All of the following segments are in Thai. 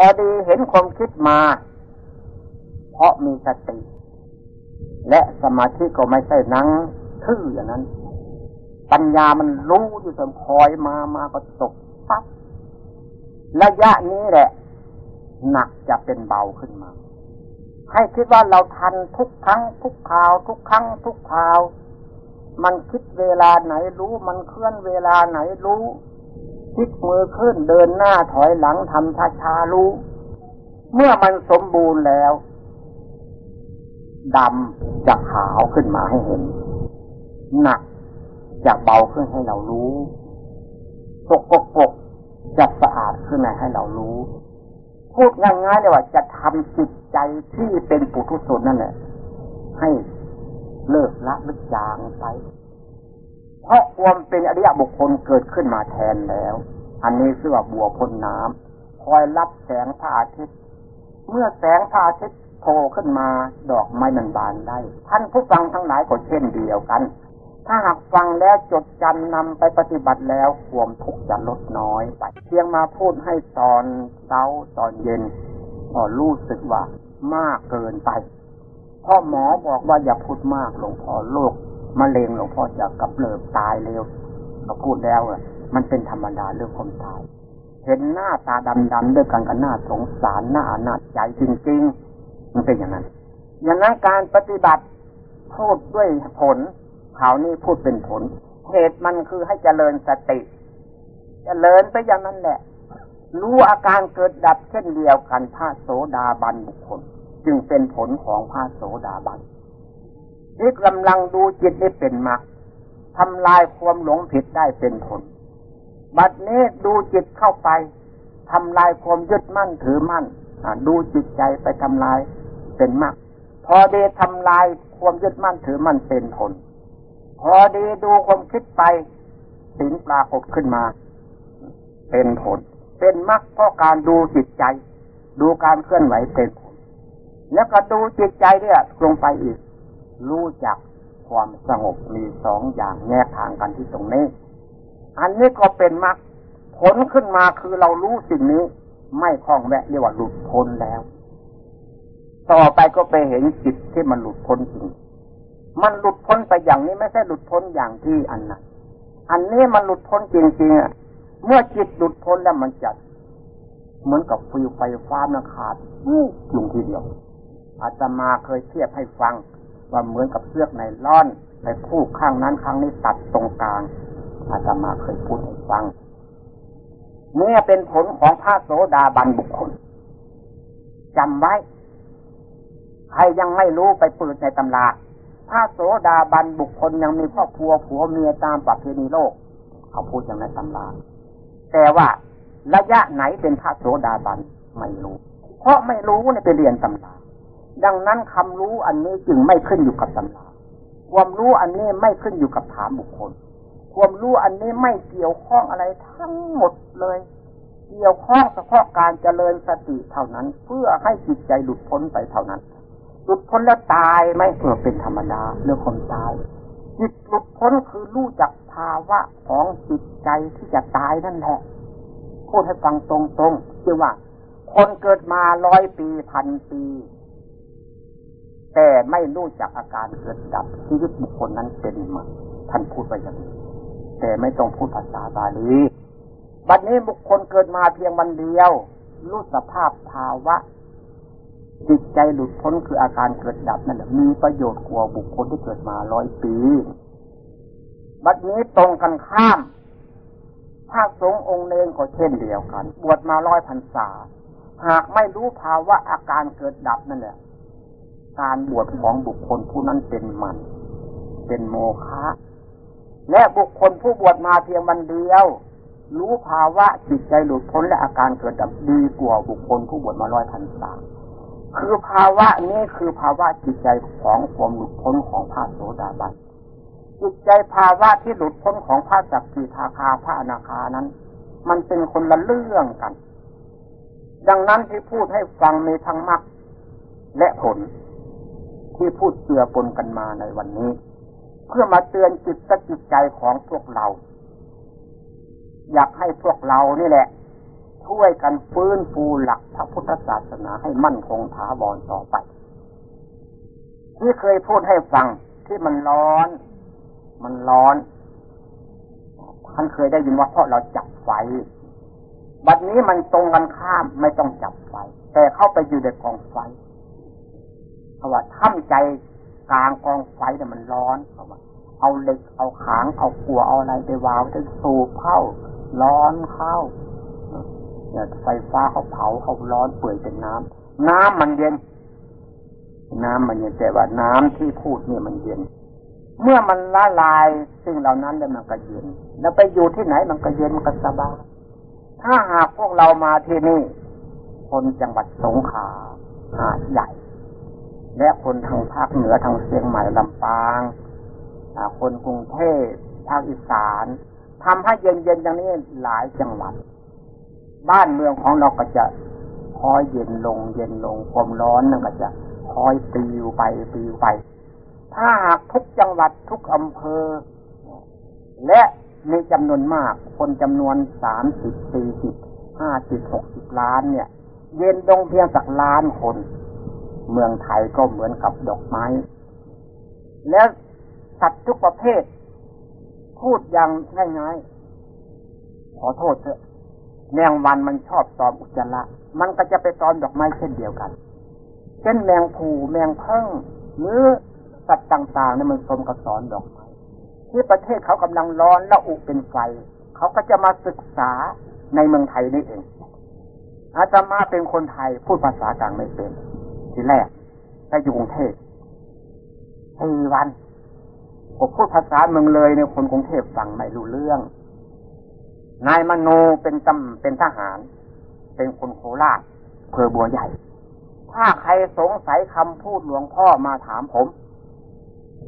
พอดีเห็นความคิดมา เพราะมีสติ และสมาธิก็ไม่ใช่นั่งทื่ออย่างนั้น ปัญญามันรู้อยู่เสมอคอยมามาก็ตกปั๊บระยะนี้แหละ หนักจะเป็นเบาขึ้นมา ให้คิดว่าเราทันทุกครั้งทุกคราว ทุกครั้งทุกคราว มันคิดเวลาไหนรู้ มันเคลื่อนเวลาไหนรู้ ลิกมือขึ้นเดินหน้าถอยหลังทำช้าช้ารู้เมื่อมันสมบูรณ์แล้วดำจะขาวขึ้นมาให้เห็น หนักจะเบาขึ้นให้เรารู้ปกปกปกจะสะอาดขึ้นมาให้เรารู้ พูดง่ายๆเลยว่าจะทำจิตใจที่เป็นปุถุชนนั่นแหละให้เลิกละลึกจางไป เพราะความเป็นอริยบุคคลเกิดขึ้นมาแทนแล้ว อันนี้คือว่าบัวพ้นน้ำคอยรับแสงพระอาทิตย์ เมื่อแสงพระอาทิตย์โผล่ขึ้นมาดอกไม้มันบานได้ ท่านผู้ฟังทั้งหลายก็เช่นเดียวกัน ถ้าหากฟังแล้วจดจำนำไปปฏิบัติแล้วความทุกข์จะลดน้อยไปเพียงมาพูดให้ตอนเช้าตอนเย็นพอรู้สึกว่ามากเกินไปพราะหมอบอกว่าอย่าพูดมากหลวงพ่อโรค มะเร็งหลวงพ่อจะกับเลิบตายเร็วเราพูดแล้วอะมันเป็นธรรมดาเรื่องคนตาย เห็นหน้าตาดำๆด้วยกันกับหน้าสงสารหน้าอนาจใจจริง ๆ มันเป็นอย่างนั้น อย่างนั้นการปฏิบัติพูดด้วยผลข่าวนี้พูดเป็นผล เหตุมันคือให้เจริญสติ เจริญไปอย่างนั้นแหละ รู้อาการเกิดดับเช่นเดียวกันพระโสดาบันบุคคล จึงเป็นผลของพระโสดาบัน ที่กำลังดูจิตได้เป็นมรรคทำลายความหลงผิดได้เป็นผล บัดนี้ดูจิตเข้าไปทำลายความยึดมั่นถือมั่นดูจิตใจไปทำลายเป็นมรรคพอดีทำลายความยึดมั่นถือมั่นเป็นผล พอดีดูความคิดไปสินปรากฏขึ้นมา เป็นผล เป็นมรรคเพราะการดูจิตใจ ดูการเคลื่อนไหวเป็นผล แล้วก็ดูจิตใจเนี่ยลงไปอีก รู้จักความสงบมีสองอย่างแยกทางกันที่ตรงนี้ อันนี้ก็เป็นมรรคผลขึ้นมาคือเรารู้สิ่งนี้ ไม่คล้องแวะเรียกว่าหลุดพ้นแล้ว ต่อไปก็ไปเห็นจิตที่มันหลุดพ้นจริง มันหลุดพ้นไปอย่างนี้ไม่ใช่หลุดพ้นอย่างที่อันนั้นอันนี้มันหลุดพ้นจริงๆอะเมื่อจิตหลุดพ้นแล้วมันจะเหมือนกับฟิวไฟฟ้านขาดวูบลงทีเดียวอาตมาเคยเทียบให้ฟัง ว่าเหมือนกับเสือกในล่อนไปคู่ข้างนั้นข้างนี้ตัดตรงกลางอาตมาเคยพูดให้ฟังเนี่เป็นผลของพระโสดาบันบุคคลจำไว้ ใครยังไม่รู้ไปเปิดในตำราพระโสดาบันบุคคลยังมีครอบครัวผัวเมียตามประเพณีโลก เขาพูดอย่างในตำราแต่ว่าระยะไหนเป็นพระโสดาบันไม่รู้ เพราะไม่รู้เนี่ยไปเรียนตำรา ดังนั้นคำรู้อันนี้จึงไม่ขึ้นอยู่กับตำราความรู้อันนี้ไม่ขึ้นอยู่กับถามบุคคล ความรู้อันนี้ไม่เกี่ยวข้องอะไรทั้งหมดเลย เกี่ยวข้องเฉพาะการเจริญสติเท่านั้น เพื่อให้จิตใจหลุดพ้นไปเท่านั้น หลุดพ้นแล้วตายไหมเกิดเป็นธรรมดาเรื่องคนตายจิตหลุดพ้นคือรู้จักภาวะของจิตใจที่จะตายนั่นแหละพูดให้ฟังตรงๆคือว่า คนเกิดมาร้อยปีพันปี แต่ไม่รู้จักอาการเกิดดับชีวิตบุคคลนั้นเป็นมาท่านพูดไปอย่างนี้แต่ไม่ต้องพูดภาษาบาลีบัดนี้บุคคลเกิดมาเพียงวันเดียว รู้สภาพภาวะ จิตใจหลุดพ้นคืออาการเกิดดับนั่นแหละมีประโยชน์กว่าบุคคลที่เกิดมาร้อยปี บัดนี้ตรงกันข้ามพระสงฆ์องค์เนงก็เช่นเดียวกัน บวชมาร้อยพรรษา หากไม่รู้ภาวะอาการเกิดดับนั่นแหละ การบวชของบุคคลผู้นั้นเป็นมัน เป็นโมฆะและบุคคลผู้บวชมาเพียงวันเดียว รู้ภาวะจิตใจหลุดพ้นและอาการเกิดดับดีกว่าบุคคลผู้บวชมาร้อยพันสาคือภาวะนี้คือภาวะจิตใจของความหลุดพ้นของพระโสดาบันจิตใจภาวะที่หลุดพ้นของพระจักรีทาคาพระอนาคานั้น มันเป็นคนละเรื่องกัน ดังนั้นที่พูดให้ฟังในทางมรรคและผล ที่พูดเตือปนกันมาในวันนี้ เพื่อมาเตือนจิตสจิตใจของพวกเรา อยากให้พวกเรานี่แหละ ช่วยกันฟื้นฟูหลักพระพุทธศาสนาให้มั่นคงถาวรต่อไป ที่เคยพูดให้ฟังที่มันร้อน มันร้อนท่านเคยได้ยินว่าเพราะเราจับไฟบัดนี้มันตรงกันข้ามไม่ต้องจับไฟ แต่เข้าไปอยู่ในกองไฟ เพราะว่าท่ำใจกลางกองไฟเนี่ยมันร้อนเพราะว่าเอาเหล็กเอาขางเอากัวเอาอะไรไปวางจะสูบเข้า ร้อนเข้าเนี่ยไฟฟ้าเขาเผาเขาร้อนเปื่อยเป็นน้ำน้ำมันเย็น น้ำมันเย็นแต่ว่าน้ำที่พูดเนี่ยมันเย็น เมื่อมันละลายสิ่งเหล่านั้นแล้วมันก็เย็น แล้วไปอยู่ที่ไหนมันก็เย็นมันก็สบายถ้าหากพวกเรามาที่นี่ คนจังหวัดสงขลาหาดใหญ่ และคนทางภาคเหนือทางเชียงใหม่ลำปางคนกรุงเทพภาคอีสานทำให้เย็นๆอย่างนี้หลายจังหวัด บ้านเมืองของเราก็จะคอยเย็นลงเย็นลงความร้อนนั่นก็จะคอยปีวไปปีวไป ถ้าหากทุกจังหวัดทุกอำเภอ และมีจำนวนมากคนจำนวนสามสิบสี่สิบห้าสิบหกสิบล้านเนี่ย เย็นลงเพียงสักล้านคน เมืองไทยก็เหมือนกับดอกไม้ แล้วสัตว์ทุกประเภท พูดอย่างง่ายๆขอโทษเถอะแมงวันมันชอบตอมอุจจาระมันก็จะไปตอมดอกไม้เช่นเดียวกัน เช่นแมงผูแมงเพิ่งหรือสัตว์ต่างๆเนี่ยมันสมกับสอนดอกไม้ที่ประเทศเขากำลังร้อนและอุเป็นไฟ เขาก็จะมาศึกษาในเมืองไทยนี่เองอาตมาเป็นคนไทยพูดภาษากลางไม่เป็น ทีแรกไปอยู่กรุงเทพสี่วันผมพูดภาษาเมืองเลยในคนกรุงเทพฟังไม่รู้เรื่อง นายมโนเป็นตำเป็นทหาร เป็นคนโคราชเพอบัวใหญ่ ถ้าใครสงสัยคำพูดหลวงพ่อมาถามผม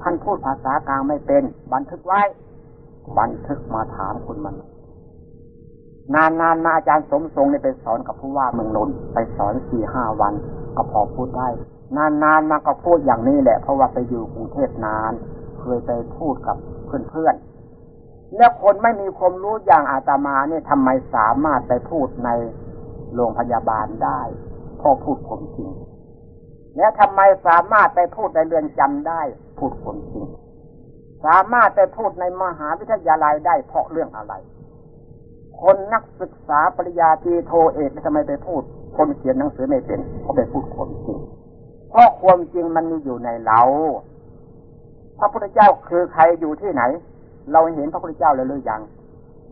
ท่านพูดภาษากลางไม่เป็น บันทึกไว้ บันทึกมาถามคุณมัน นานๆมาอาจารย์สมทรงเนี่ยไปสอนกับผู้ว่าเมืองนนท์ไปสอนสี่ห้าวัน ก็พอพูดได้ นานๆมาก็พูดอย่างนี้แหละ เพราะว่าไปอยู่กรุงเทพนาน เคยไปพูดกับเพื่อนๆแล้วคนไม่มีความรู้อย่างอาตมาเนี่ยทำไมสามารถไปพูดในโรงพยาบาลได้พอพูดผมจริง แล้วทำไมสามารถไปพูดในเรือนจำได้ พูดผมจริง สามารถไปพูดในมหาวิทยาลัยได้เพราะเรื่องอะไร คนนักศึกษาปริญญาตรีโทเอกทำไมไปพูด คนเขียนหนังสือไม่เป็นเขาไปพูดความจริงเพราะความจริงมันมีอยู่ในเรา พระพุทธเจ้าคือใครอยู่ที่ไหน เราเห็นพระพุทธเจ้าแล้วหรือยัง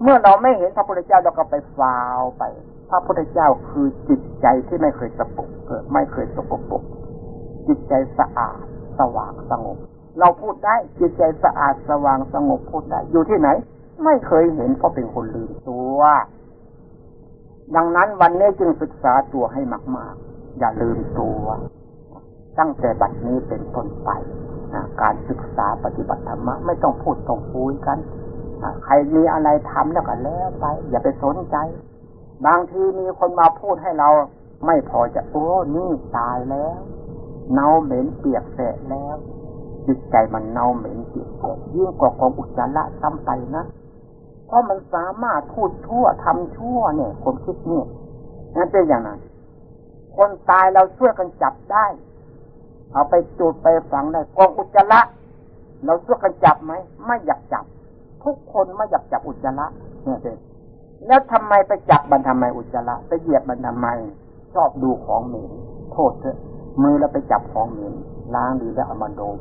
เมื่อเราไม่เห็นพระพุทธเจ้าเราก็ไปฟาวไป พระพุทธเจ้าคือจิตใจที่ไม่เคยสกปรกเกิดไม่เคยสกปรกจิตใจสะอาดสว่างสงบ เราพูดได้จิตใจสะอาดสว่างสงบพูดได้ อยู่ที่ไหน ไม่เคยเห็นเพราะเป็นคนลืมตัว ดังนั้นวันนี้จึงศึกษาตัวให้มาก ๆ อย่าลืมตัว ตั้งแต่บัดนี้เป็นต้นไปการศึกษาปฏิบัติธรรมะไม่ต้องพูดต้องคุยกันใครมีอะไรทำแล้วก็แล้วไป อย่าไปสนใจ บางทีมีคนมาพูดให้เรา ไม่พอจะโอ้นี่ตายแล้วเน่าเหม็นเปียกแสะแล้วจิตใจมันเน่าเหม็นเปียกแสะยิ่งกว่ากองอุจจาระซ้ำไปนะ ราะมันสามารถพูดชั่วทำชั่วเนี่ยคนคิดเนี่ยนั่นเป็นอย่างนั้น คนตายเราช่วยกันจับได้ เอาไปจุดไปฝังได้กองอุจจาระเราช่วยกันจับไหมไม่อยากจับ ทุกคนไม่อยากจับอุจจาระเนี่ยเด็แล้วทำไมไปจับมันทำไมอุจจาระไปเหยียบมันทำไม ชอบดูของเหม็นโทษเถอะมือเราไปจับของเหม็นล้างดีแล้วเอามาดม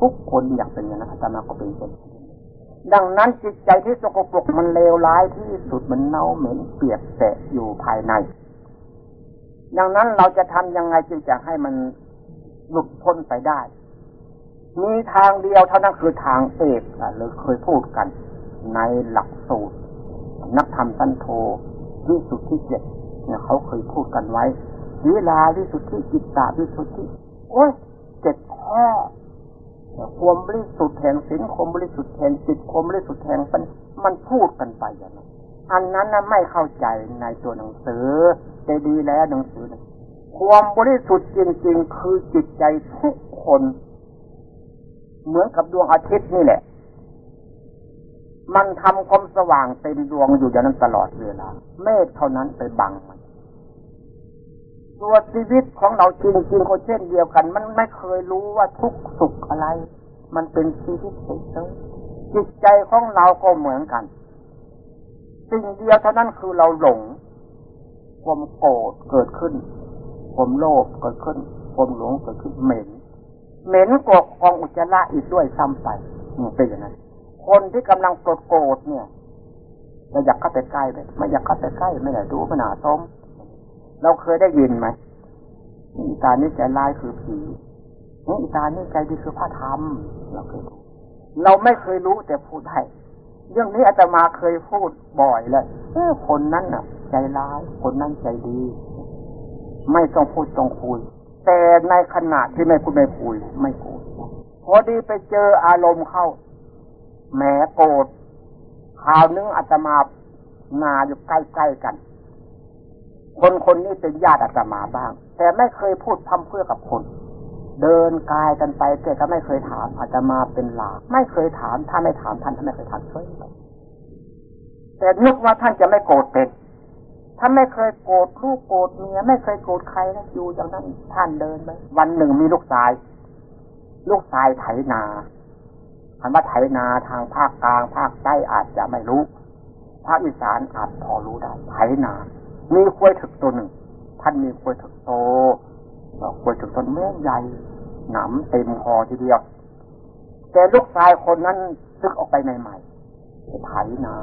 ทุกคนอยากเป็นอย่างนั้นอาจาก็เป็นเช่น ดังนั้นจิตใจที่สกปรกมันเลวร้ายที่สุดมันเน่าเหม็นเปียกแสะอยู่ภายใน ดังนั้นเราจะทำยังไงจึงจะให้มันหลุดพ้นไปได้ มีทางเดียวเท่านั้นคือทางเอกหรือเคยพูดกัน ในหลักสูตร นักธรรมตันโทวิสุทธิเจ็ดเนี่ยเขาเคยพูดกันไว้วิลาวิสุทธิจิตตาวิสุทธิโอ้ยเจ็ดข้อ ความบริสุทธิ์แห่งศีลความบริสุทธิ์แห่งจิตความบริสุทธิ์แห่งปัญมันพูดกันไปอย่างนั้นอันนั้นนะไม่เข้าใจในตัวหนังสือแต่ดีแล้วหนังสือความบริสุทธิ์จริง ๆ คือจิตใจทุกคน เหมือนกับดวงอาทิตย์นี่แหละ มันทำความสว่างเต็มดวงอยู่อย่างนั้นตลอดเวลาเมฆเท่านั้นไปบังมัน ตัวชีวิตของเราจริงๆก็เช่นเดียวกัน มันไม่เคยรู้ว่าทุกสุขอะไร มันเป็นชีวิตเฉยๆจิตใจของเราก็เหมือนกัน สิ่งเดียวเท่านั้นคือเราหลงความโกรธเกิดขึ้นความโลภเกิดขึ้นความหลงเกิดขึ้นเหม็น เหม็นกวกองอุจจาระอีกด้วยซ้ำไปนี่เป็นอย่างนั้นคนที่กำลังโกรธโกรธเนี่ยเราอยากเข้าไปใกล้เลยไม่อยากเข้าไปใกล้ไม่ได้ดูขนาดต้ม เราเคยได้ยินไหมอีตานี่ใจร้ายคือผีนี่อีตานี่ใจดีคือพระธรรมเราเคยรู้เราไม่เคยรู้แต่พูดได้เรื่องนี้อาตมาเคยพูดบ่อยเลยเออคนนั้นน่ะ ใจร้ายคนนั้นใจดี ไม่ต้องพูดต้องคุย แต่ในขณะที่ไม่พูดไม่คุย ไม่โกรธพอดีไปเจออารมณ์เข้าแหมโกรธข่าวนึงอาตมานาอยู่ใกล้ๆกัน คนคนนี้เป็นญาติอาตมาบ้าง แต่ไม่เคยพูดพัมเพื่อกับคน เดินกายกันไปแต่ก็ไม่เคยถามอาตมาเป็นหลาไม่เคยถามถ้าไม่ถามท่านท่านไม่เคยถามช่วยแต่นึกว่าท่านจะไม่โกรธเป็นท่านไม่เคยโกรธลูกโกรธเมียไม่เคยโกรธใครนะอยู่อย่างนั้นท่านเดินไปวันหนึ่งมีลูกชาย ลูกชายไถนาคำว่าไถนาทางภาคกลาง ภาคใต้อาจจะไม่รู้ ภาคอีสานอาจพอรู้ได้ไถนา มีควยถึกตัวหนึ่งท่านมีควยถึกโตควยถึกต้นเมื่อใหญ่หนำเต็มคอทีเดียว แต่ลูกชายคนนั้นซึกออกไปใหม่ๆไถนา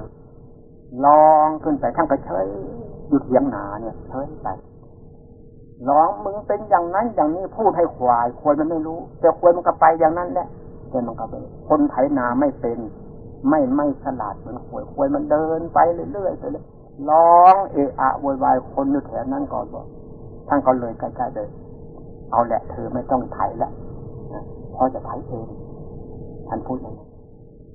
ลองขึ้นไปทั้งกระเชยหยุดเยียงนาเนี่ยเชยไปร้องมึงเป็นอย่างนั้นอย่างนี้พูดให้ควายควายมันไม่รู้ แต่ควายมันก็ไปอย่างนั้นแหละแต่มันก็เป็นคนไถนาไม่เป็น ไม่ไม่ฉลาดเหมือนควยควยมันเดินไปเรื่อยๆไปเลย ร้องเอะอะโวยวายคนอยู่แถวนั้นก่อนบอกท่านก็เลยใกล้ๆเลย เอาแหละเธอไม่ต้องไถแล้วพอจะไถเองท่านพูดอย่างนั้น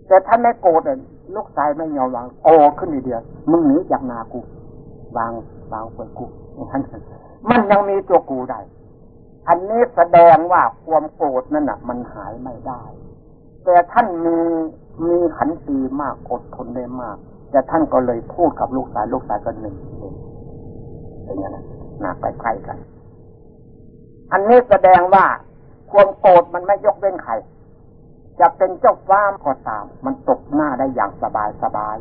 แต่ท่านไม่โกรธเลยลูกชายไม่ยอมวางโกรธขึ้นเดียวมึงหนีจากนากูวางวางควยกูท่านมันยังมีตัวกูได้ อันนี้แสดงว่าความโกรธนั่นน่ะ มันหายไม่ได้ แต่ท่านมีมีขันตีมากอดทนได้มาก แต่ท่านก็เลยพูดกับลูกสายลูกสายก็หนึ่งเองอย่างนี้นะหนักไปใกล้กัน อันนี้แสดงว่าความโกรธมันไม่ยกเว้นใครจะเป็นเจ้าฟ้ามก็ตาม มันตกหน้าได้อย่างสบายสบาย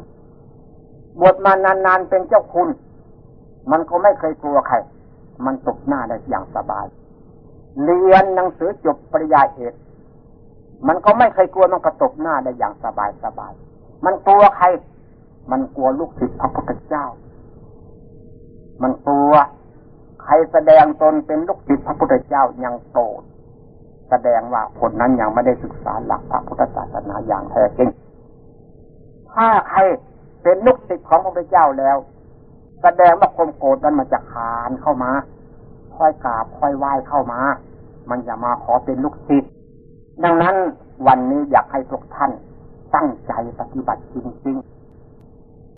บวชมานานๆเป็นเจ้าคุณ มันก็ไม่เคยกลัวใคร มันตกหน้าได้อย่างสบาย เรียนหนังสือจบปริญญาเอก มันก็ไม่เคยกลัวมันกระตกหน้าได้อย่างสบายสบาย มันกลัวใคร มันกลัวลูกศิษย์พระพุทธเจ้า มันกลัว ใครแสดงตนเป็นลูกศิษย์พระพุทธเจ้ายังโกรธแสดงว่าคนนั้นยังไม่ได้ศึกษาหลักพระพุทธศาสนาอย่างแท้จริง ถ้าใครเป็นลูกศิษย์ของพระพุทธเจ้าแล้ว แสดงว่าความโกรธนั้นมันจะคานเข้ามา ค่อยกราบค่อยไหว้เข้ามา มันจะมาขอเป็นลูกศิษย์ ดังนั้นวันนี้อยากให้ทุกท่านตั้งใจปฏิบัติจริงๆ